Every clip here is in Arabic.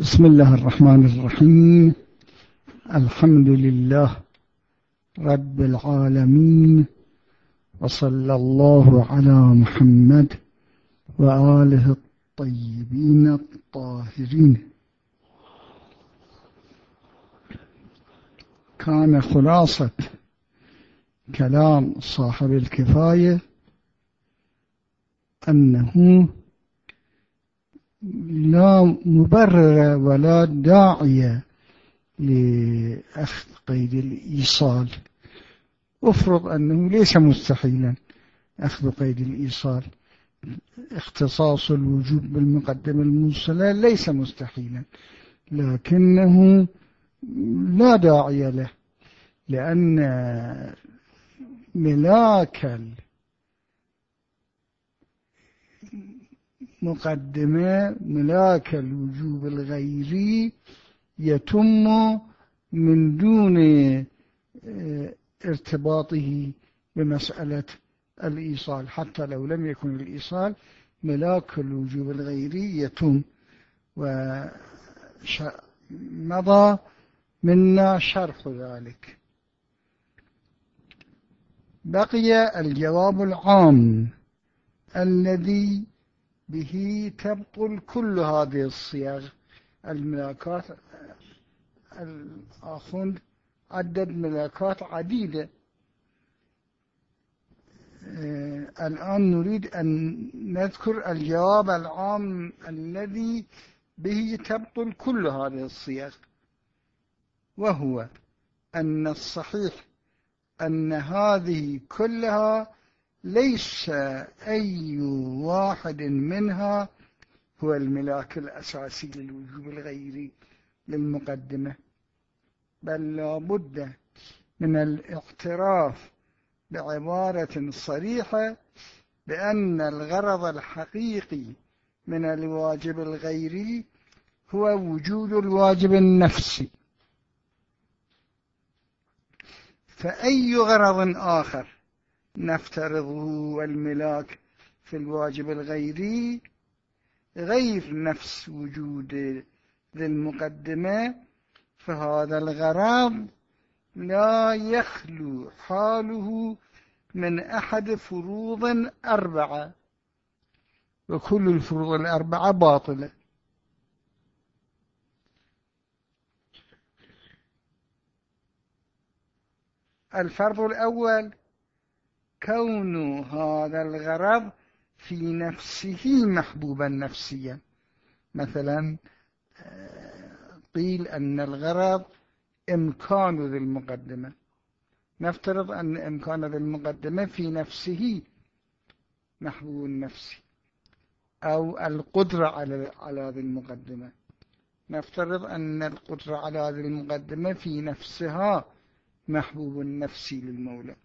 بسم الله الرحمن الرحيم. الحمد لله رب العالمين وصلى الله على محمد وآله الطيبين الطاهرين. كان خلاصة كلام صاحب الكفاية أنه لا مبرر ولا داعي لأخذ قيد الإيصال. افرض أنه ليس مستحيلا أخذ قيد الإيصال. اختصاص الوجوب بالمقدمة الموصلة ليس مستحيلا لكنه لا داعي له لأن ملاك مقدمة ملاك الوجوب الغيري يتم من دون آه، ارتباطه بمسألة الإيصال. حتى لو لم يكن الإيصال ملاك الوجوب الغيري يتم. ومضى منا شرح ذلك. بقي الجواب العام الذي به تبطل كل هذه الصيغ. الملاكات الآخوند عدد ملاكات عديدة. آه، الآن نريد أن نذكر الجواب العام الذي به تبطل كل هذه الصيغ وهو أن الصحيح أن هذه كلها ليس أي واحد منها هو الملاك الأساسي للوجوب الغيري للمقدمة بل لابد من الاعتراف بعبارة صريحة بأن الغرض الحقيقي من الواجب الغيري هو وجود الواجب النفسي. فأي غرض آخر نفترضه الملاك في الواجب الغيري غير نفس وجود ذي المقدمة فهذا الغرض لا يخلو حاله من أحد فروض أربعة. وكل الفروض الأربعة باطلة. الفرض الأول كون هذا الغرض في نفسه محبوبا نفسيا. مثلا آه، قيل أن الغرض إمكان ذي المقدمة. نفترض أن إمكان ذي المقدمة في نفسه محبوب نفسي أو القدرة على على المقدمة. نفترض أن القدرة على ذي المقدمة في نفسها محبوب نفسي للمولى.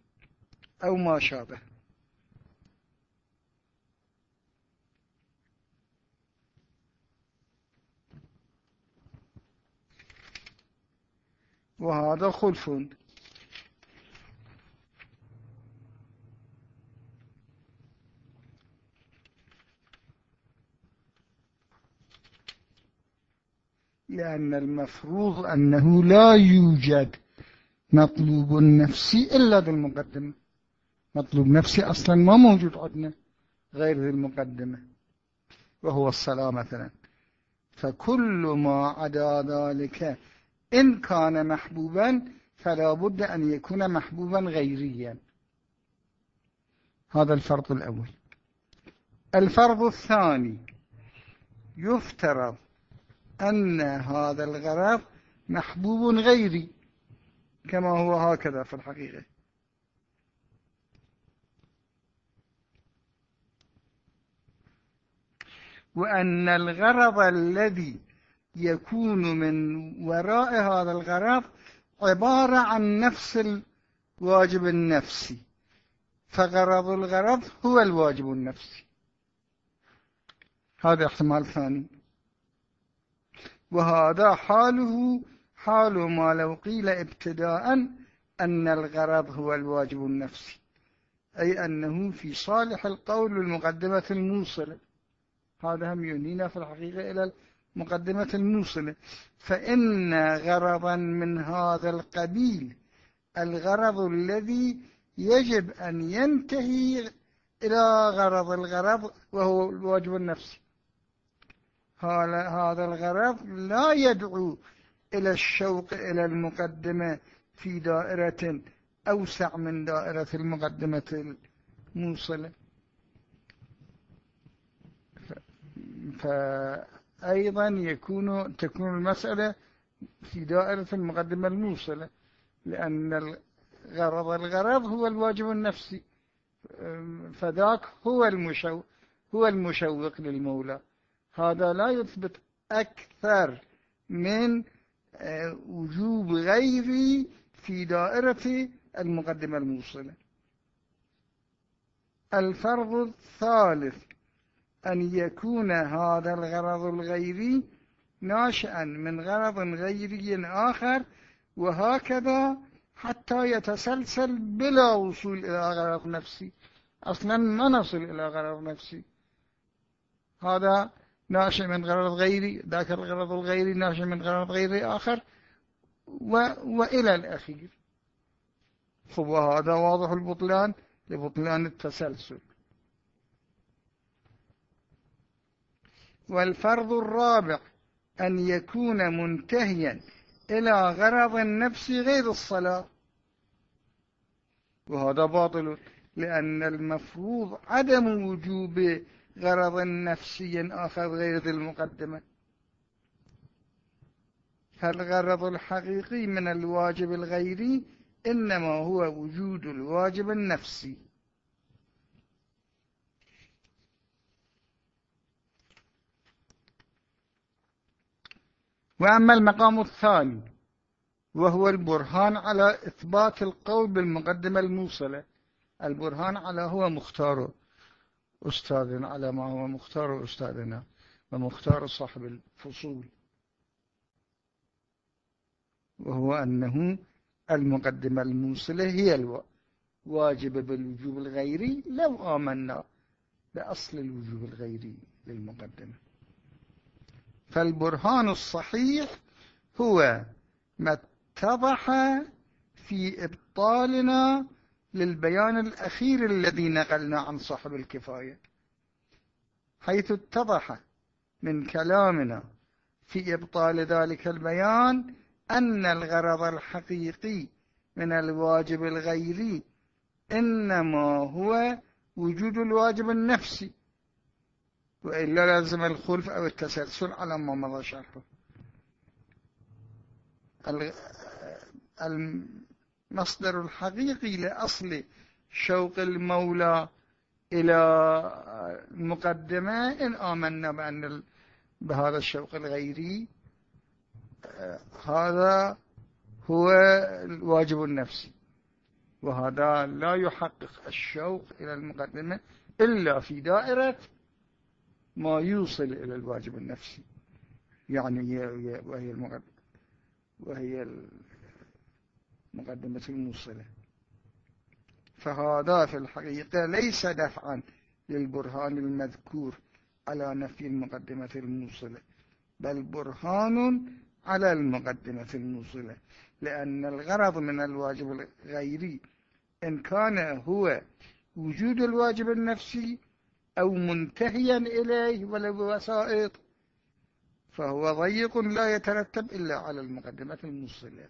أو ما شابه. وهذا خلف. لأن المفروض أنه لا يوجد مطلوب نفسي إلا بالمقدمة مطلوب نفسي أصلا ما موجود عندنا غير ذي المقدمة وهو الصلاة مثلا. فكل ما عدا ذلك إن كان محبوبا فلا بد أن يكون محبوبا غيريا. هذا الفرض الأول. الفرض الثاني يفترض أن هذا الغرض محبوب غيري كما هو هكذا في الحقيقة. وأن الغرض الذي يكون من وراء هذا الغرض عبارة عن نفس الواجب النفسي. فغرض الغرض هو الواجب النفسي. هذا احتمال ثاني. وهذا حاله حال ما لو قيل ابتداء أن الغرض هو الواجب النفسي. أي أنه في صالح القول المقدمة الموصلة. هذا هم ينينا في الحقيقة إلى المقدمة الموصلة. فإن غرضا من هذا القبيل الغرض الذي يجب أن ينتهي إلى غرض الغرض وهو الواجب النفسي هذا الغرض لا يدعو إلى الشوق إلى المقدمة في دائرة أوسع من دائرة المقدمة الموصلة. فأيضا يكون تكون المسألة في دائرة المقدمة الموصلة لأن الغرض الغرض هو الواجب النفسي. فذاك هو المشوق هو المشوق للمولى. هذا لا يثبت أكثر من آه، وجوب غيري في دائرة المقدمة الموصلة. الفرض الثالث. أن يكون هذا الغرض الغيري ناشئا من غرض غيري آخر وهكذا حتى يتسلسل بلا وصول إلى غرض نفسي أصلا ما نصل إلى غرض نفسي. هذا ناشئ من غرض غيري ذاك الغرض الغيري ناشئ من غرض غيري آخر و... وإلى الأخير. وهذا واضح البطلان لبطلان التسلسل. والفرض الرابع أن يكون منتهيا إلى غرض النفس غير الصلاة. وهذا باطل لأن المفروض عدم وجوب غرض نفسي آخر غير ذي المقدمة. فالغرض الحقيقي من الواجب الغيري إنما هو وجود الواجب النفسي. وأما المقام الثاني وهو البرهان على إثبات القول بالمقدمة الموصلة. البرهان على هو مختار أستاذنا على ما هو مختار أستاذنا ومختار صاحب الفصول. وهو أنه المقدمة الموصلة هي الواجب بالوجوب الغيري لو آمنا بأصل الوجوب الغيري للمقدمة. فالبرهان الصحيح هو ما اتضح في إبطالنا للبيان الأخير الذي نقلنا عن صاحب الكفاية حيث اتضح من كلامنا في إبطال ذلك البيان أن الغرض الحقيقي من الواجب الغيري إنما هو وجود الواجب النفسي. وإلا لازم الخلف أو التسلسل على ما مضى شرحه المصدر الحقيقي لأصل شوق المولى إلى المقدمة إن آمنا بأن بهذا الشوق الغيري هذا هو الواجب النفسي. وهذا لا يحقق الشوق إلى المقدمة إلا في دائرة ما يوصل إلى الواجب النفسي. يعني وهي المقدمة وهي المقدمة الموصلة. فهذا في الحقيقة ليس دفعا للبرهان المذكور على نفي المقدمة الموصلة بل برهان على المقدمة الموصلة. لأن الغرض من الواجب الغيري إن كان هو وجود الواجب النفسي أو منتهيا إليه ولو بوسائط فهو ضيق لا يترتب إلا على المقدمة الموصلة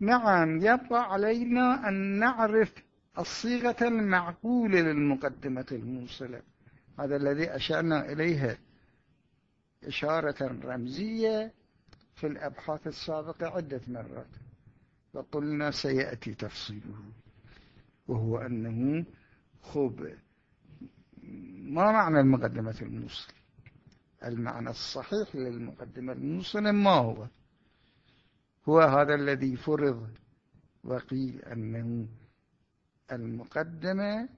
نعم يبقى علينا أن نعرف الصيغة المعقولة للمقدمة الموصلة هذا الذي أشرنا إليها إشارة رمزية في الأبحاث السابقة عدة مرات وقلنا سيأتي تفصيله وهو أنه خب ما معنى المقدمة الموصلة المعنى الصحيح للمقدمة الموصلة ما هو؟ هو هذا الذي فرض وقيل أنه المقدمة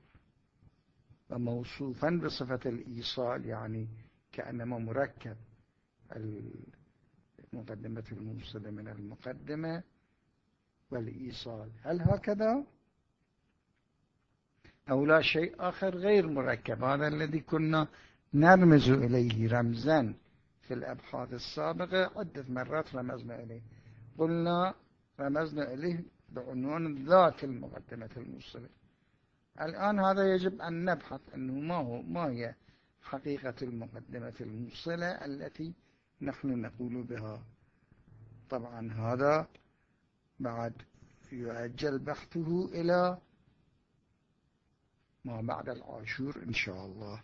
وموصوفا بصفة الإيصال يعني كأنما مركب المقدمة الموصلة من المقدمة والإيصال. هل هكذا؟ أو لا شيء آخر غير مركب. هذا الذي كنا نرمز إليه رمزا في الأبحاث السابقة عدة مرات رمزنا إليه. قلنا رمزنا إليه بعنوان ذات المقدمة الموصلة. الآن هذا يجب أن نبحث أنه ما هو ما هي حقيقة المقدمة الموصلة التي نحن نقول بها. طبعا هذا بعد يؤجل بحثه إلى ما بعد العاشور إن شاء الله.